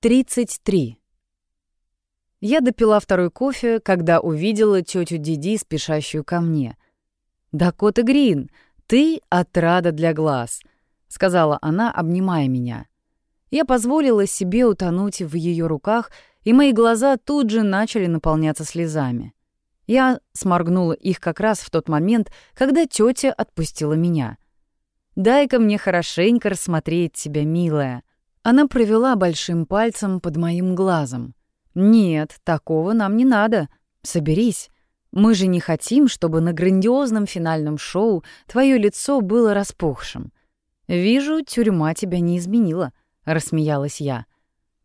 33. Я допила второй кофе, когда увидела тетю Диди, спешащую ко мне. «Дакота Грин, ты отрада для глаз», — сказала она, обнимая меня. Я позволила себе утонуть в ее руках, и мои глаза тут же начали наполняться слезами. Я сморгнула их как раз в тот момент, когда тетя отпустила меня. «Дай-ка мне хорошенько рассмотреть тебя, милая», она провела большим пальцем под моим глазом. «Нет, такого нам не надо. Соберись. Мы же не хотим, чтобы на грандиозном финальном шоу твое лицо было распухшим. Вижу, тюрьма тебя не изменила», — рассмеялась я.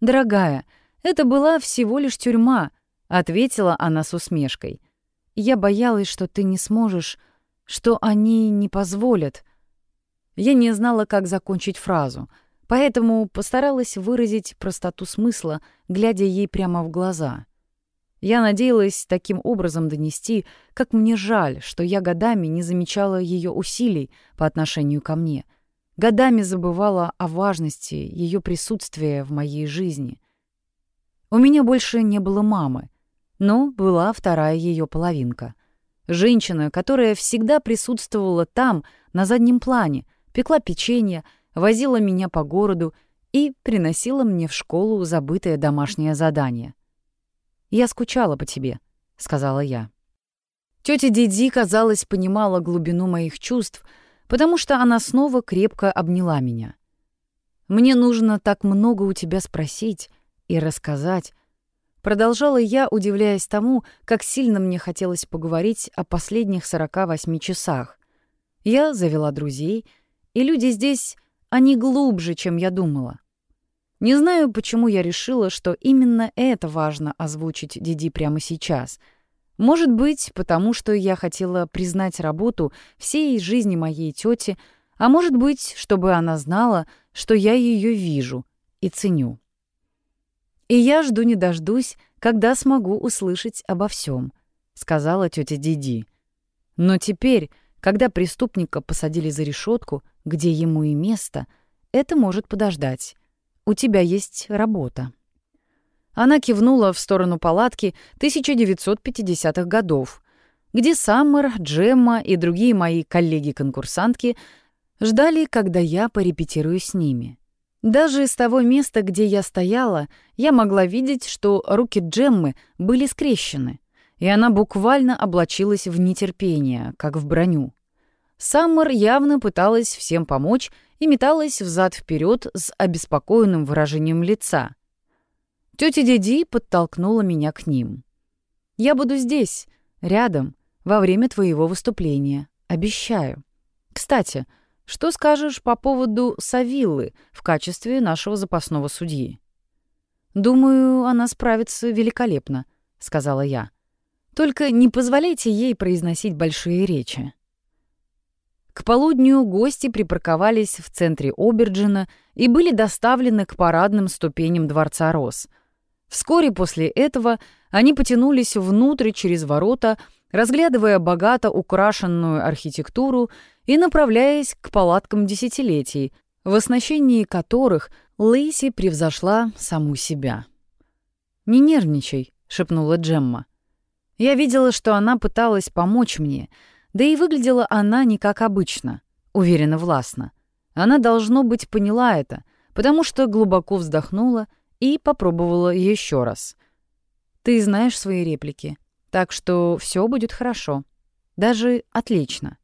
«Дорогая, это была всего лишь тюрьма», — ответила она с усмешкой. «Я боялась, что ты не сможешь, что они не позволят». Я не знала, как закончить фразу — Поэтому постаралась выразить простоту смысла, глядя ей прямо в глаза. Я надеялась таким образом донести, как мне жаль, что я годами не замечала ее усилий по отношению ко мне, годами забывала о важности ее присутствия в моей жизни. У меня больше не было мамы, но была вторая ее половинка. Женщина, которая всегда присутствовала там, на заднем плане, пекла печенье, возила меня по городу и приносила мне в школу забытое домашнее задание. «Я скучала по тебе», — сказала я. Тётя Диди, казалось, понимала глубину моих чувств, потому что она снова крепко обняла меня. «Мне нужно так много у тебя спросить и рассказать», Продолжала я, удивляясь тому, как сильно мне хотелось поговорить о последних 48 часах. Я завела друзей, и люди здесь они глубже, чем я думала. Не знаю, почему я решила, что именно это важно озвучить Диди прямо сейчас. Может быть, потому что я хотела признать работу всей жизни моей тети, а может быть, чтобы она знала, что я ее вижу и ценю. И я жду не дождусь, когда смогу услышать обо всем, сказала тетя Диди. Но теперь, когда преступника посадили за решетку, где ему и место, это может подождать. У тебя есть работа». Она кивнула в сторону палатки 1950-х годов, где Саммер, Джемма и другие мои коллеги-конкурсантки ждали, когда я порепетирую с ними. Даже из того места, где я стояла, я могла видеть, что руки Джеммы были скрещены, и она буквально облачилась в нетерпение, как в броню. Саммер явно пыталась всем помочь и металась взад вперед с обеспокоенным выражением лица. Тетя Диди подтолкнула меня к ним. «Я буду здесь, рядом, во время твоего выступления. Обещаю. Кстати, что скажешь по поводу Савиллы в качестве нашего запасного судьи?» «Думаю, она справится великолепно», — сказала я. «Только не позволяйте ей произносить большие речи». К полудню гости припарковались в центре Оберджина и были доставлены к парадным ступеням Дворца Рос. Вскоре после этого они потянулись внутрь через ворота, разглядывая богато украшенную архитектуру и направляясь к палаткам десятилетий, в оснащении которых Лейси превзошла саму себя. «Не нервничай», — шепнула Джемма. Я видела, что она пыталась помочь мне — да и выглядела она не как обычно, уверенно властно. Она, должно быть, поняла это, потому что глубоко вздохнула и попробовала еще раз. «Ты знаешь свои реплики, так что все будет хорошо. Даже отлично».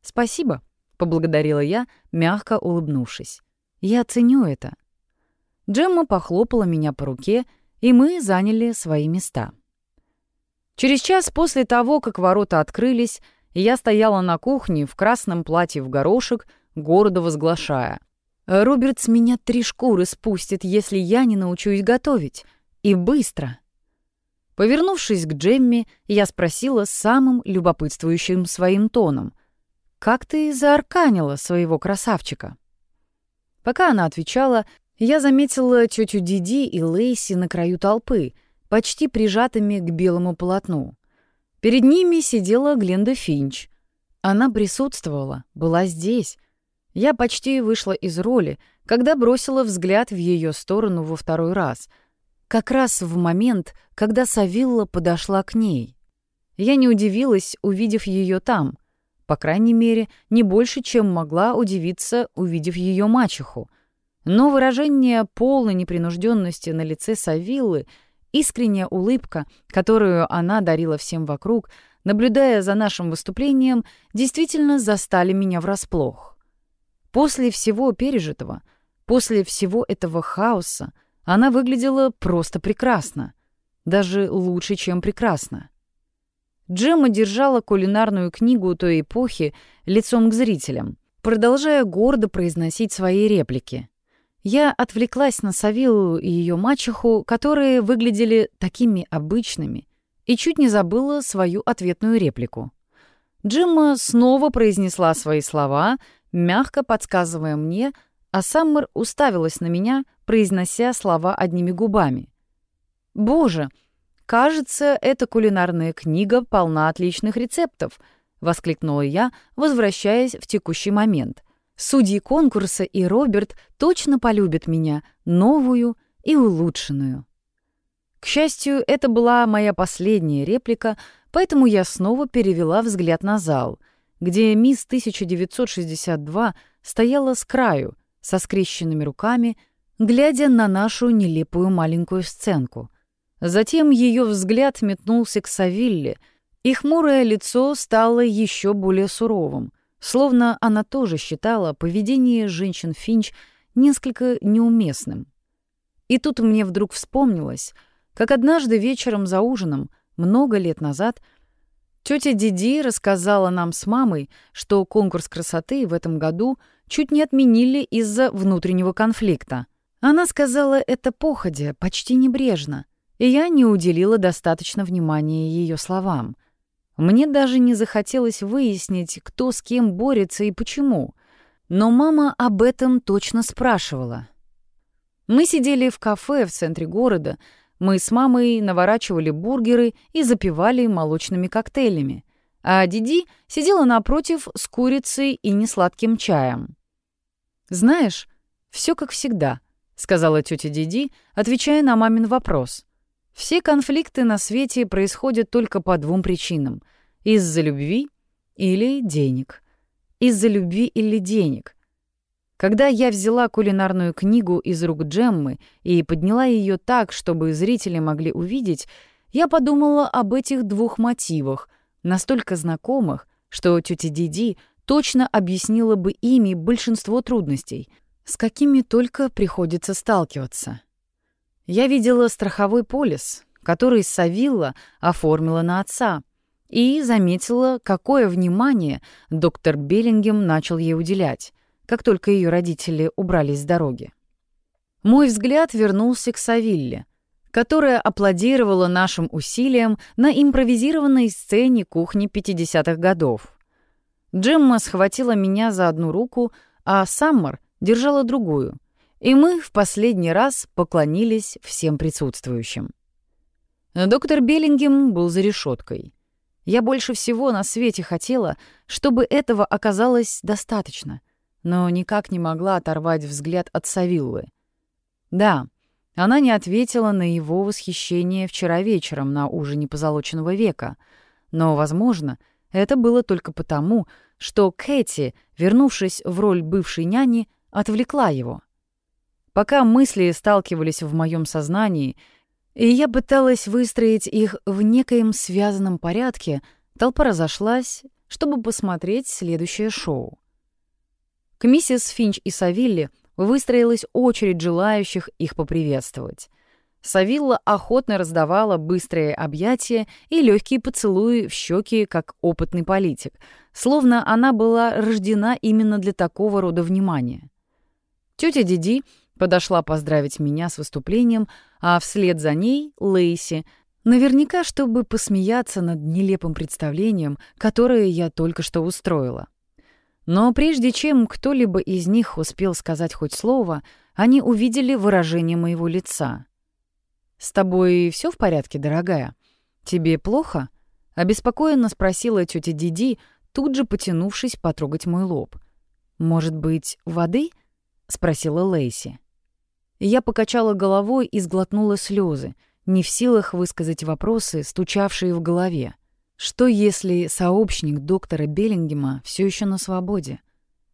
«Спасибо», — поблагодарила я, мягко улыбнувшись. «Я ценю это». Джемма похлопала меня по руке, и мы заняли свои места. Через час после того, как ворота открылись, я стояла на кухне в красном платье в горошек, гордо возглашая. «Роберт с меня три шкуры спустит, если я не научусь готовить. И быстро!» Повернувшись к Джемми, я спросила самым любопытствующим своим тоном. «Как ты заарканила своего красавчика?» Пока она отвечала, я заметила тетю Диди и Лейси на краю толпы, почти прижатыми к белому полотну. Перед ними сидела Гленда Финч. Она присутствовала, была здесь. Я почти вышла из роли, когда бросила взгляд в ее сторону во второй раз, как раз в момент, когда Савилла подошла к ней. Я не удивилась, увидев ее там, по крайней мере, не больше, чем могла удивиться, увидев ее мачеху. Но выражение полной непринужденности на лице Савиллы, искренняя улыбка, которую она дарила всем вокруг, наблюдая за нашим выступлением, действительно застали меня врасплох. После всего пережитого, после всего этого хаоса, она выглядела просто прекрасно. Даже лучше, чем прекрасно. Джемма держала кулинарную книгу той эпохи лицом к зрителям, продолжая гордо произносить свои реплики. Я отвлеклась на Савилу и ее мачеху, которые выглядели такими обычными, и чуть не забыла свою ответную реплику. Джимма снова произнесла свои слова, мягко подсказывая мне, а Саммер уставилась на меня, произнося слова одними губами. «Боже!» «Кажется, эта кулинарная книга полна отличных рецептов», — воскликнула я, возвращаясь в текущий момент. «Судьи конкурса и Роберт точно полюбят меня, новую и улучшенную». К счастью, это была моя последняя реплика, поэтому я снова перевела взгляд на зал, где мисс 1962 стояла с краю, со скрещенными руками, глядя на нашу нелепую маленькую сценку — Затем ее взгляд метнулся к Савилле, и хмурое лицо стало еще более суровым, словно она тоже считала поведение женщин Финч несколько неуместным. И тут мне вдруг вспомнилось, как однажды вечером за ужином, много лет назад, тетя Диди рассказала нам с мамой, что конкурс красоты в этом году чуть не отменили из-за внутреннего конфликта. Она сказала это походя, почти небрежно — и я не уделила достаточно внимания ее словам. Мне даже не захотелось выяснить, кто с кем борется и почему. Но мама об этом точно спрашивала. Мы сидели в кафе в центре города, мы с мамой наворачивали бургеры и запивали молочными коктейлями, а Диди сидела напротив с курицей и несладким чаем. «Знаешь, все как всегда», — сказала тетя Диди, отвечая на мамин вопрос. Все конфликты на свете происходят только по двум причинам — из-за любви или денег. Из-за любви или денег. Когда я взяла кулинарную книгу из рук Джеммы и подняла ее так, чтобы зрители могли увидеть, я подумала об этих двух мотивах, настолько знакомых, что тетя Диди точно объяснила бы ими большинство трудностей, с какими только приходится сталкиваться. Я видела страховой полис, который Савилла оформила на отца, и заметила, какое внимание доктор Беллингем начал ей уделять, как только ее родители убрались с дороги. Мой взгляд вернулся к Савилле, которая аплодировала нашим усилиям на импровизированной сцене кухни 50-х годов. Джемма схватила меня за одну руку, а Саммер держала другую — и мы в последний раз поклонились всем присутствующим. Доктор Беллингем был за решеткой. Я больше всего на свете хотела, чтобы этого оказалось достаточно, но никак не могла оторвать взгляд от Савиллы. Да, она не ответила на его восхищение вчера вечером на ужине позолоченного века, но, возможно, это было только потому, что Кэти, вернувшись в роль бывшей няни, отвлекла его. Пока мысли сталкивались в моем сознании, и я пыталась выстроить их в некоем связанном порядке, толпа разошлась, чтобы посмотреть следующее шоу. К миссис Финч и Савилле выстроилась очередь желающих их поприветствовать. Савилла охотно раздавала быстрые объятия и легкие поцелуи в щеки, как опытный политик, словно она была рождена именно для такого рода внимания. Тетя Диди Подошла поздравить меня с выступлением, а вслед за ней — Лейси, наверняка, чтобы посмеяться над нелепым представлением, которое я только что устроила. Но прежде чем кто-либо из них успел сказать хоть слово, они увидели выражение моего лица. «С тобой все в порядке, дорогая? Тебе плохо?» — обеспокоенно спросила тетя Диди, тут же потянувшись потрогать мой лоб. «Может быть, воды?» — спросила Лейси. Я покачала головой и сглотнула слезы, не в силах высказать вопросы, стучавшие в голове. Что если сообщник доктора Беллингема все еще на свободе?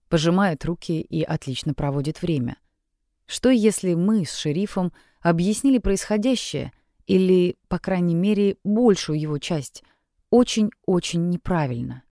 Пожимает руки и отлично проводит время. Что если мы с шерифом объяснили происходящее, или, по крайней мере, большую его часть, очень-очень неправильно?